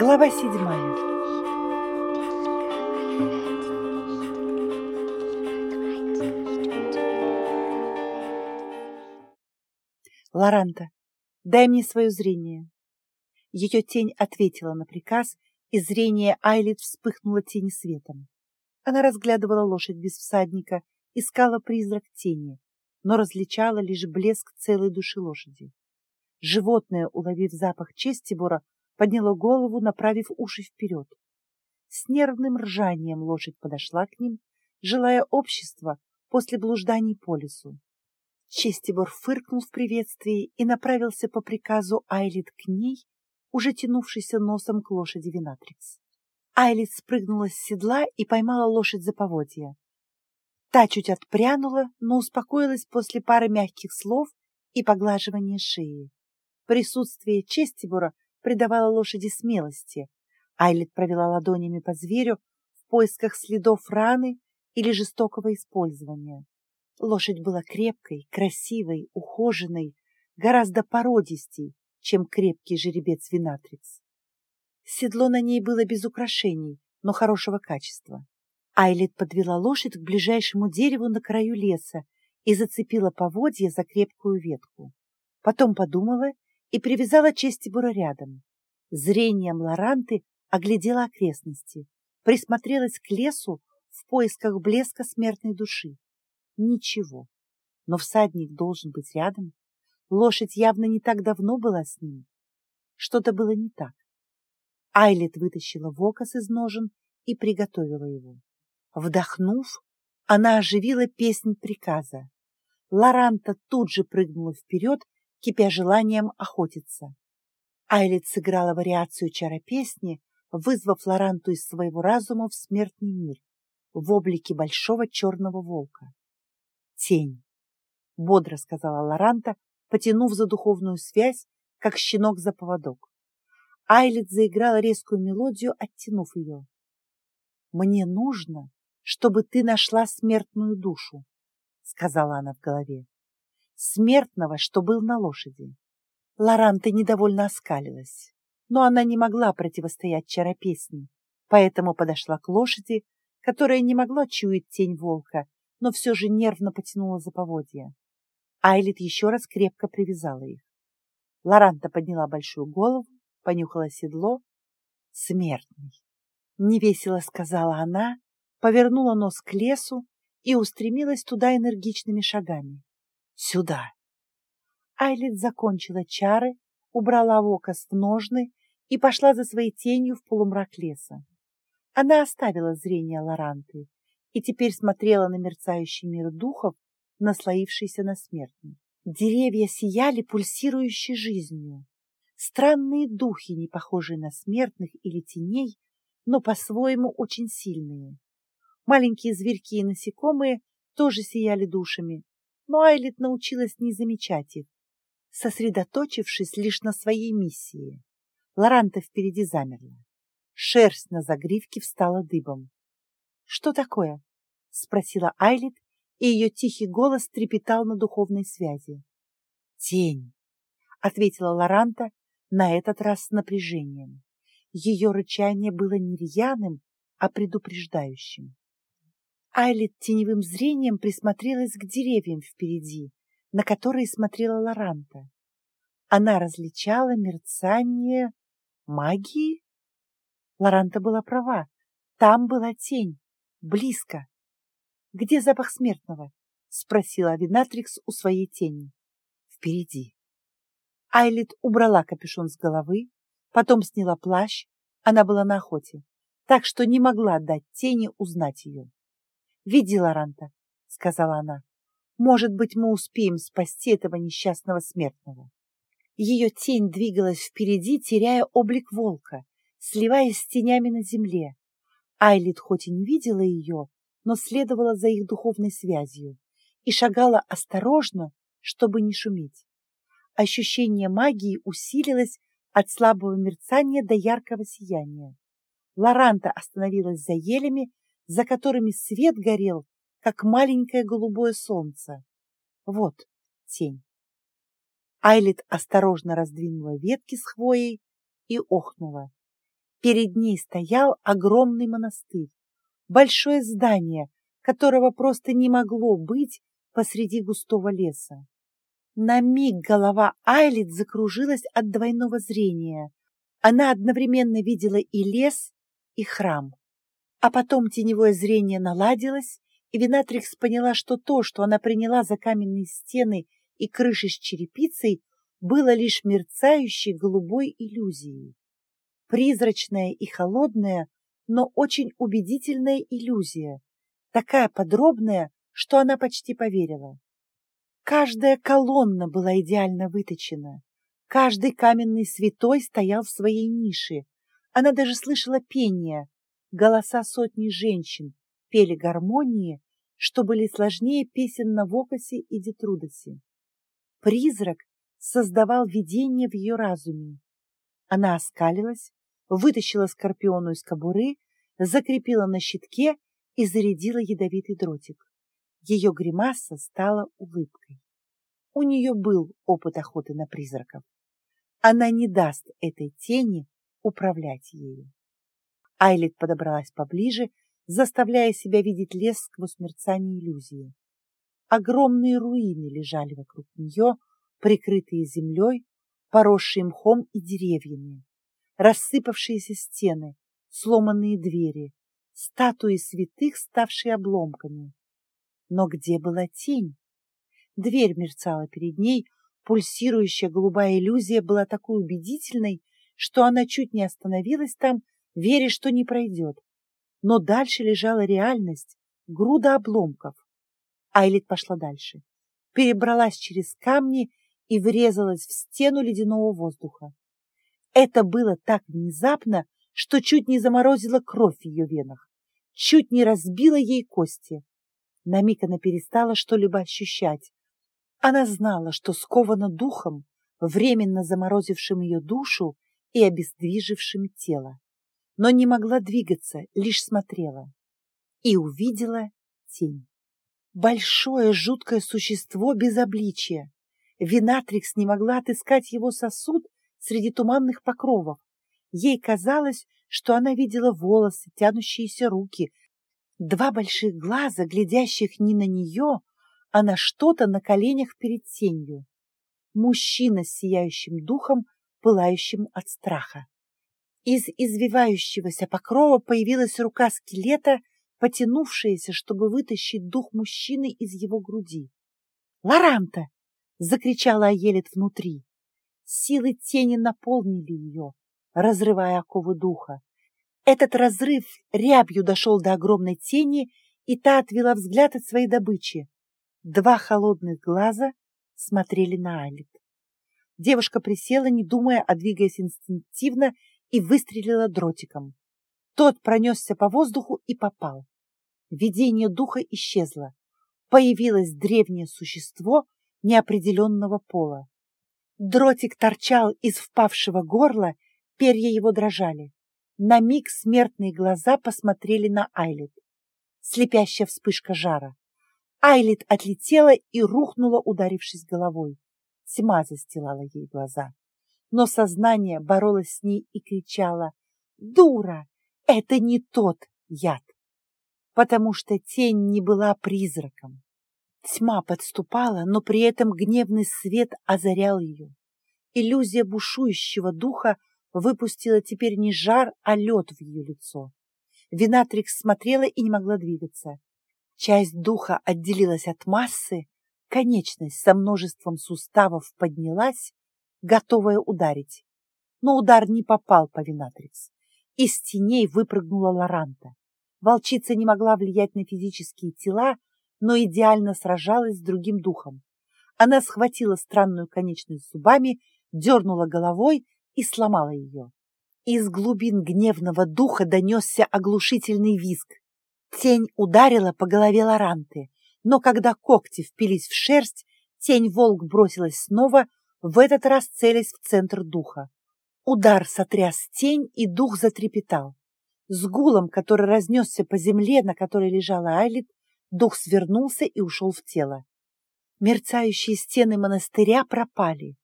Глава седьмая. Лоранта, дай мне свое зрение. Ее тень ответила на приказ, и зрение Айлит вспыхнуло тени светом. Она разглядывала лошадь без всадника, искала призрак тени, но различала лишь блеск целой души лошади. Животное, уловив запах Честибора, подняло голову, направив уши вперед. С нервным ржанием лошадь подошла к ним, желая общества после блужданий по лесу. Честибор фыркнул в приветствии и направился по приказу Айлит к ней, уже тянувшейся носом к лошади Винатрикс. Айлит спрыгнула с седла и поймала лошадь за поводья. Та чуть отпрянула, но успокоилась после пары мягких слов и поглаживания шеи. Присутствие Честибора придавало лошади смелости. Айлет провела ладонями по зверю в поисках следов раны или жестокого использования. Лошадь была крепкой, красивой, ухоженной, гораздо породистей, чем крепкий жеребец Винатрикс. Седло на ней было без украшений, но хорошего качества. Айлет подвела лошадь к ближайшему дереву на краю леса и зацепила поводья за крепкую ветку. Потом подумала и привязала Честибура рядом. Зрением Лоранты оглядела окрестности, присмотрелась к лесу в поисках блеска смертной души. Ничего. Но всадник должен быть рядом. Лошадь явно не так давно была с ним. Что-то было не так. Айлет вытащила вокос из ножен и приготовила его. Вдохнув, она оживила песнь приказа. Лоранта тут же прыгнула вперед, кипя желанием охотиться. Айлет сыграла вариацию чара песни, вызвав Лоранту из своего разума в смертный мир, в облике большого черного волка. «Тень», — бодро сказала Лоранта, потянув за духовную связь, как щенок за поводок. Айлет заиграла резкую мелодию, оттянув ее. «Мне нужно, чтобы ты нашла смертную душу», — сказала она в голове. «Смертного, что был на лошади». Лоранта недовольно оскалилась, но она не могла противостоять чаропесне, поэтому подошла к лошади, которая не могла чуять тень волка, но все же нервно потянула за поводья. Айлит еще раз крепко привязала их. Лоранта подняла большую голову, понюхала седло. «Смертный!» — невесело сказала она, повернула нос к лесу и устремилась туда энергичными шагами. «Сюда!» Айлит закончила чары, убрала вокос в ножны и пошла за своей тенью в полумрак леса. Она оставила зрение Лоранты и теперь смотрела на мерцающий мир духов, наслоившийся на смертный. Деревья сияли пульсирующей жизнью. Странные духи, не похожие на смертных или теней, но по-своему очень сильные. Маленькие зверьки и насекомые тоже сияли душами, но Айлит научилась не замечать их, сосредоточившись лишь на своей миссии. Лоранта впереди замерла. Шерсть на загривке встала дыбом. «Что такое?» — спросила Айлит, и ее тихий голос трепетал на духовной связи. «Тень!» — ответила Лоранта, на этот раз с напряжением. Ее рычание было не рьяным, а предупреждающим. Айлит теневым зрением присмотрелась к деревьям впереди, на которые смотрела Лоранта. Она различала мерцание магии. Лоранта была права. Там была тень, близко. «Где запах смертного?» — спросила Винатрикс у своей тени. «Впереди». Айлит убрала капюшон с головы, потом сняла плащ. Она была на охоте, так что не могла дать тени узнать ее. «Веди, Лоранта», — сказала она. «Может быть, мы успеем спасти этого несчастного смертного». Ее тень двигалась впереди, теряя облик волка, сливаясь с тенями на земле. Айлит хоть и не видела ее, но следовала за их духовной связью и шагала осторожно, чтобы не шуметь. Ощущение магии усилилось от слабого мерцания до яркого сияния. Лоранта остановилась за елями, за которыми свет горел, как маленькое голубое солнце. Вот тень. Айлит осторожно раздвинула ветки с хвоей и охнула. Перед ней стоял огромный монастырь, большое здание, которого просто не могло быть посреди густого леса. На миг голова Айлит закружилась от двойного зрения. Она одновременно видела и лес, и храм. А потом теневое зрение наладилось, и Винатрикс поняла, что то, что она приняла за каменные стены и крыши с черепицей, было лишь мерцающей голубой иллюзией. Призрачная и холодная, но очень убедительная иллюзия, такая подробная, что она почти поверила. Каждая колонна была идеально выточена, каждый каменный святой стоял в своей нише. Она даже слышала пение, голоса сотни женщин пели гармонии, что были сложнее песен на Вокасе и Детрудосе. Призрак создавал видение в ее разуме. Она оскалилась, вытащила скорпиону из кобуры, закрепила на щитке и зарядила ядовитый дротик. Ее гримаса стала улыбкой. У нее был опыт охоты на призраков. Она не даст этой тени управлять ею. Айлит подобралась поближе, заставляя себя видеть лес сквозь мерцание иллюзии. Огромные руины лежали вокруг нее, прикрытые землей, поросшие мхом и деревьями, рассыпавшиеся стены, сломанные двери, статуи святых, ставшие обломками. Но где была тень? Дверь мерцала перед ней, пульсирующая голубая иллюзия была такой убедительной, что она чуть не остановилась там, веря, что не пройдет. Но дальше лежала реальность, груда обломков. Айлит пошла дальше, перебралась через камни и врезалась в стену ледяного воздуха. Это было так внезапно, что чуть не заморозило кровь в ее венах, чуть не разбило ей кости. На миг она перестала что-либо ощущать. Она знала, что скована духом, временно заморозившим ее душу и обездвижившим тело, но не могла двигаться, лишь смотрела. И увидела тень. Большое жуткое существо без обличия, Винатрикс не могла отыскать его сосуд среди туманных покровов. Ей казалось, что она видела волосы, тянущиеся руки, два больших глаза, глядящих не на нее, а на что-то на коленях перед тенью. Мужчина с сияющим духом, пылающим от страха. Из извивающегося покрова появилась рука скелета, потянувшаяся, чтобы вытащить дух мужчины из его груди. «Лоранта!» закричала Аелит внутри. Силы тени наполнили ее, разрывая оковы духа. Этот разрыв рябью дошел до огромной тени, и та отвела взгляд от своей добычи. Два холодных глаза смотрели на Алит. Девушка присела, не думая, а двигаясь инстинктивно, и выстрелила дротиком. Тот пронесся по воздуху и попал. Видение духа исчезло. Появилось древнее существо, неопределенного пола. Дротик торчал из впавшего горла, перья его дрожали. На миг смертные глаза посмотрели на Айлит. Слепящая вспышка жара. Айлит отлетела и рухнула, ударившись головой. Тьма застилала ей глаза. Но сознание боролось с ней и кричало «Дура! Это не тот яд!» Потому что тень не была призраком. Тьма подступала, но при этом гневный свет озарял ее. Иллюзия бушующего духа выпустила теперь не жар, а лед в ее лицо. Винатрикс смотрела и не могла двигаться. Часть духа отделилась от массы, конечность со множеством суставов поднялась, готовая ударить. Но удар не попал по Винатрикс. Из теней выпрыгнула Лоранта. Волчица не могла влиять на физические тела, но идеально сражалась с другим духом. Она схватила странную конечность зубами, дернула головой и сломала ее. Из глубин гневного духа донесся оглушительный визг. Тень ударила по голове Лоранты, но когда когти впились в шерсть, тень-волк бросилась снова, в этот раз целясь в центр духа. Удар сотряс тень, и дух затрепетал. С гулом, который разнесся по земле, на которой лежала Айлит, Дух свернулся и ушел в тело. Мерцающие стены монастыря пропали.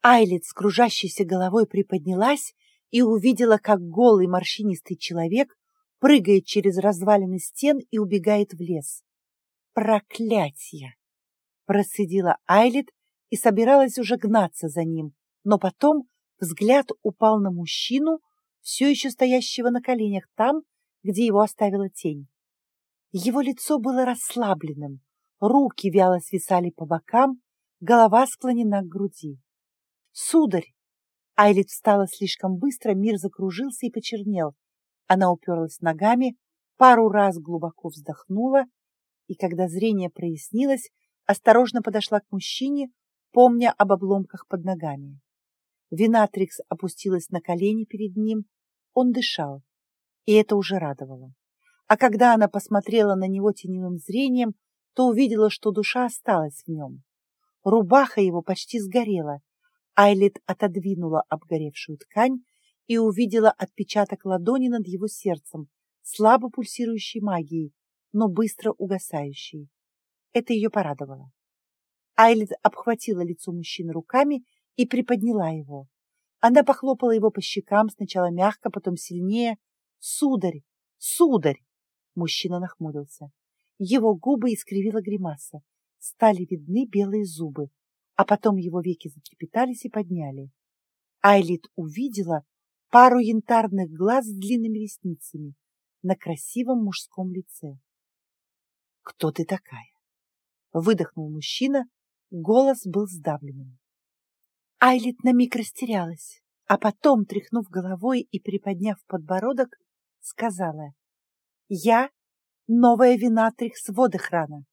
Айлит с кружащейся головой приподнялась и увидела, как голый морщинистый человек прыгает через развалины стен и убегает в лес. «Проклятье!» — процедила Айлит и собиралась уже гнаться за ним, но потом взгляд упал на мужчину, все еще стоящего на коленях там, где его оставила тень. Его лицо было расслабленным, руки вяло свисали по бокам, голова склонена к груди. «Сударь!» Айлит встала слишком быстро, мир закружился и почернел. Она уперлась ногами, пару раз глубоко вздохнула, и когда зрение прояснилось, осторожно подошла к мужчине, помня об обломках под ногами. Винатрикс опустилась на колени перед ним, он дышал, и это уже радовало. А когда она посмотрела на него теневым зрением, то увидела, что душа осталась в нем. Рубаха его почти сгорела. Айлит отодвинула обгоревшую ткань и увидела отпечаток ладони над его сердцем, слабо пульсирующей магией, но быстро угасающей. Это ее порадовало. Айлит обхватила лицо мужчины руками и приподняла его. Она похлопала его по щекам, сначала мягко, потом сильнее. «Сударь! Сударь!» Мужчина нахмурился. Его губы искривила гримаса. Стали видны белые зубы, а потом его веки затрепетались и подняли. Айлит увидела пару янтарных глаз с длинными ресницами на красивом мужском лице. «Кто ты такая?» — выдохнул мужчина, голос был сдавленным. Айлит на миг растерялась, а потом, тряхнув головой и приподняв подбородок, сказала, «Я новая винатрих с водохрана.